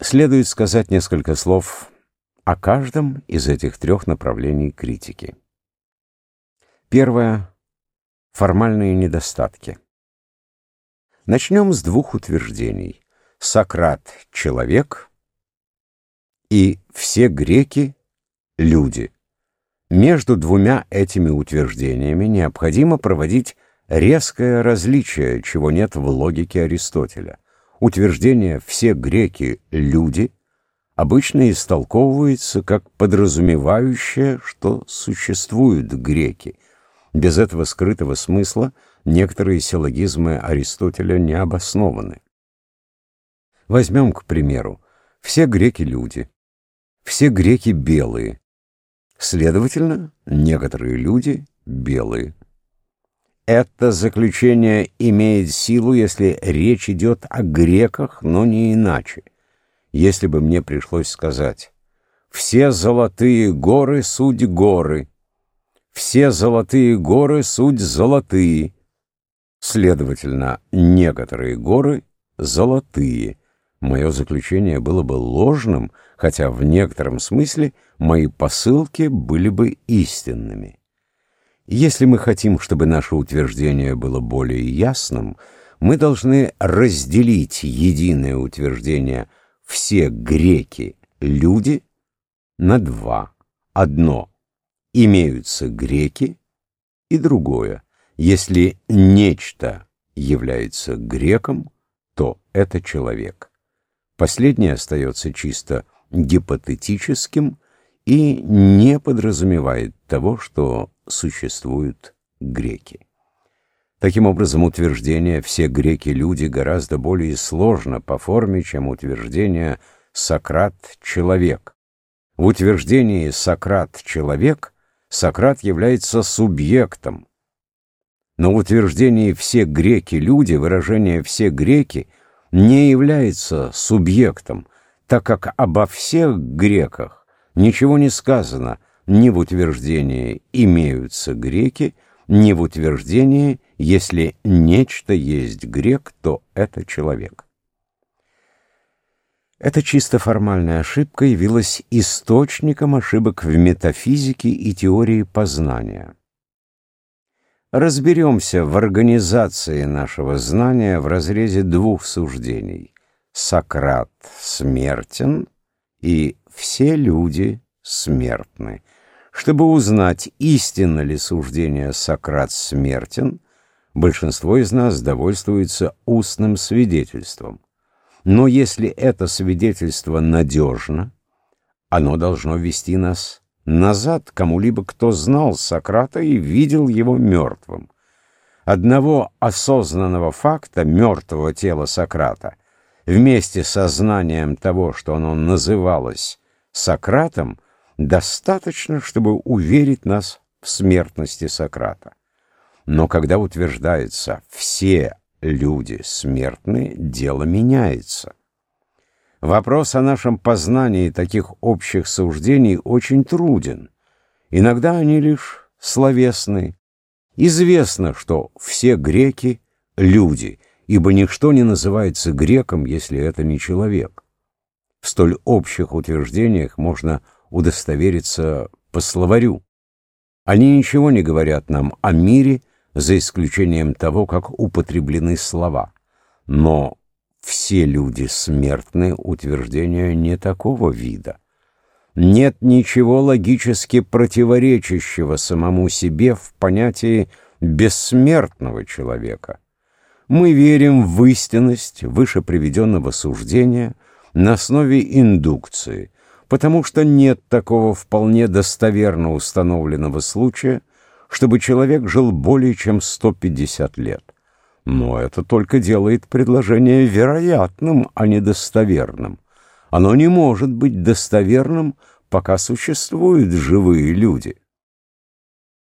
Следует сказать несколько слов о каждом из этих трех направлений критики. Первое — формальные недостатки. Начнем с двух утверждений. Сократ — человек, и все греки — люди. Между двумя этими утверждениями необходимо проводить резкое различие, чего нет в логике Аристотеля. Утверждение «все греки — люди» обычно истолковывается как подразумевающее, что существуют греки. Без этого скрытого смысла некоторые силлогизмы Аристотеля не обоснованы. Возьмем, к примеру, все греки — люди, все греки — белые. Следовательно, некоторые люди — белые. Это заключение имеет силу, если речь идет о греках, но не иначе. Если бы мне пришлось сказать «Все золотые горы — суть горы», «Все золотые горы — суть золотые», следовательно, некоторые горы — золотые. Мое заключение было бы ложным, хотя в некотором смысле мои посылки были бы истинными. Если мы хотим, чтобы наше утверждение было более ясным, мы должны разделить единое утверждение «все греки – люди» на два. Одно – имеются греки, и другое – если нечто является греком, то это человек. Последнее остается чисто гипотетическим и не подразумевает того, что существуют греки. Таким образом, утверждение «все греки-люди» гораздо более сложно по форме, чем утверждение «Сократ-человек». В утверждении «Сократ-человек» Сократ является субъектом, но в утверждении «все греки-люди» выражение «все греки» не является субъектом, так как обо всех греках Ничего не сказано ни в утверждении «имеются греки», ни в утверждении «если нечто есть грек, то это человек». Эта чисто формальная ошибка явилась источником ошибок в метафизике и теории познания. Разберемся в организации нашего знания в разрезе двух суждений. Сократ смертен и все люди смертны. Чтобы узнать, истинно ли суждение Сократ смертен, большинство из нас довольствуется устным свидетельством. Но если это свидетельство надежно, оно должно вести нас назад кому-либо, кто знал Сократа и видел его мертвым. Одного осознанного факта мертвого тела Сократа вместе со знанием того, что оно называлось Сократом достаточно, чтобы уверить нас в смертности Сократа. Но когда утверждается «все люди смертны», дело меняется. Вопрос о нашем познании таких общих суждений очень труден. Иногда они лишь словесны. Известно, что все греки — люди, ибо ничто не называется греком, если это не человек. В столь общих утверждениях можно удостовериться по словарю. Они ничего не говорят нам о мире, за исключением того, как употреблены слова. Но все люди смертны, утверждения не такого вида. Нет ничего логически противоречащего самому себе в понятии бессмертного человека. Мы верим в истинность выше приведенного суждения – на основе индукции, потому что нет такого вполне достоверно установленного случая, чтобы человек жил более чем 150 лет. Но это только делает предложение вероятным, а не достоверным. Оно не может быть достоверным, пока существуют живые люди.